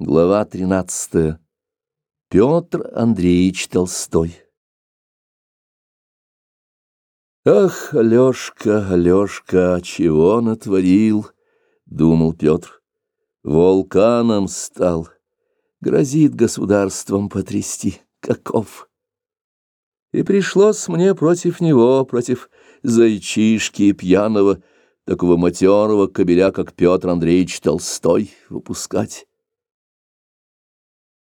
Глава 13. Петр Андреевич Толстой. Ах, Алешка, Алешка, чего натворил, думал Петр. Вулканом стал, грозит государством потрясти, каков. И пришлось мне против него, против зайчишки пьяного, такого матерого кобеля, как Петр Андреевич Толстой, выпускать.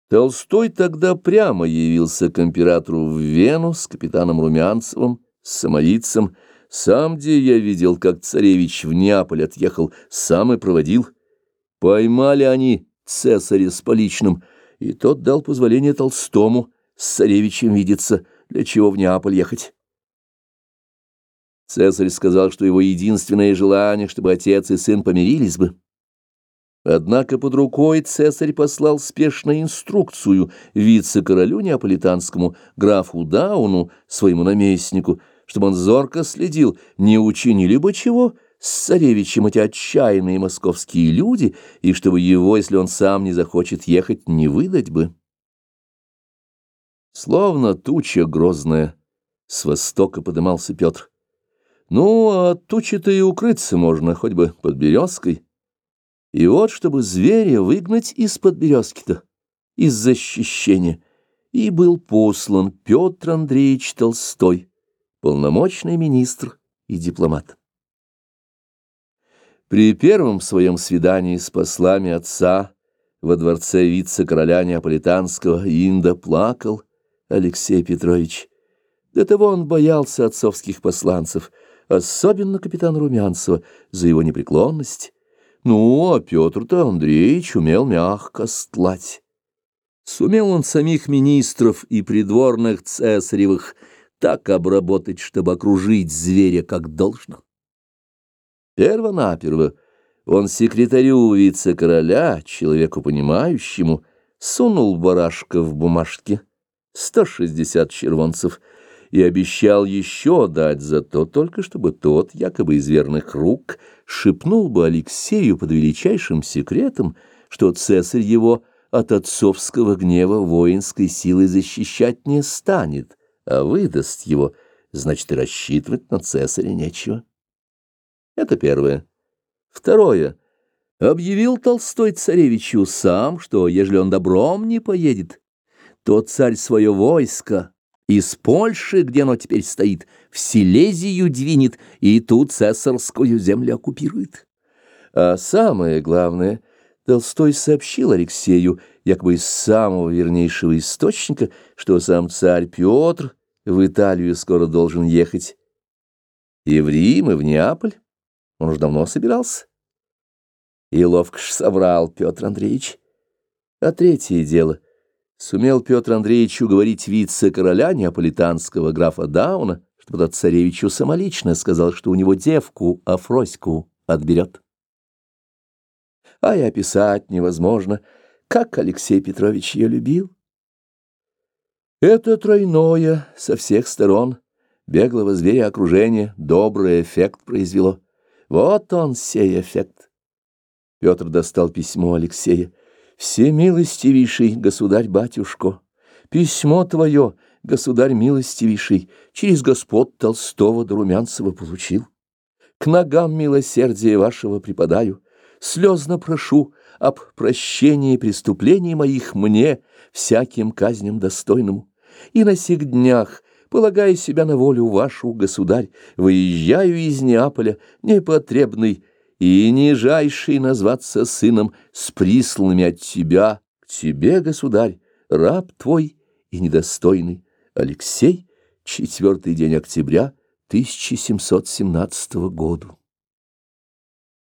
Толстой тогда прямо явился к императору в Вену с капитаном Румянцевым, с самоицем. Сам где я видел, как царевич в Неаполь отъехал, сам и проводил. Поймали они цесаря с поличным, и тот дал позволение Толстому с царевичем видеться, для чего в Неаполь ехать. Цесарь сказал, что его единственное желание, чтобы отец и сын помирились бы. Однако под рукой цесарь послал спешно инструкцию вице-королю неаполитанскому графу Дауну, своему наместнику, чтобы он зорко следил, не учинили бы чего с царевичем эти отчаянные московские люди, и чтобы его, если он сам не захочет ехать, не выдать бы. Словно туча грозная, с востока подымался Петр. Ну, а тучи-то и укрыться можно, хоть бы под березкой. И вот, чтобы зверя выгнать из-под березки-то, из защищения, и был послан Петр Андреевич Толстой, полномочный министр и дипломат. При первом своем свидании с послами отца во дворце вице-короля Неаполитанского Инда плакал Алексей Петрович. До того он боялся отцовских посланцев, особенно капитана Румянцева, за его непреклонность, ну, а Петр-то Андреевич умел мягко стлать. Сумел он самих министров и придворных цесаревых так обработать, чтобы окружить зверя как должно. Первонаперво он секретарю вице-короля, человеку понимающему, сунул барашка в бумажке, сто шестьдесят червонцев — и обещал еще дать за то, только чтобы тот, якобы из верных рук, шепнул бы Алексею под величайшим секретом, что цесарь его от отцовского гнева воинской силой защищать не станет, а выдаст его, значит, и рассчитывать на цесаря нечего. Это первое. Второе. Объявил Толстой царевичу сам, что, ежели он добром не поедет, то царь свое войско из Польши, где оно теперь стоит, в Силезию двинет и ту цесарскую землю оккупирует. А самое главное, Толстой сообщил Алексею, якобы из самого вернейшего источника, что сам царь Петр в Италию скоро должен ехать. И в Рим, и в Неаполь. Он уж давно собирался. И ловко ж соврал Петр Андреевич. А третье дело — Сумел Петр Андреевич уговорить вице-короля неаполитанского графа Дауна, чтобы тот царевичу самолично сказал, что у него девку Афроську отберет. А и описать невозможно, как Алексей Петрович ее любил. Это тройное со всех сторон беглого зверя окружение добрый эффект произвело. Вот он, сей эффект. Петр достал письмо Алексея. Всемилостивейший государь-батюшко, письмо твое, государь милостивейший, через господ Толстого до Румянцева получил. К ногам милосердия вашего преподаю, слезно прошу об прощении преступлений моих мне, всяким казням достойному, и на сих днях, полагая себя на волю вашу, государь, выезжаю из Неаполя, непотребный, и нижайший назваться сыном с присланными от тебя к тебе, государь, раб твой и недостойный Алексей, четвертый день октября 1717 года.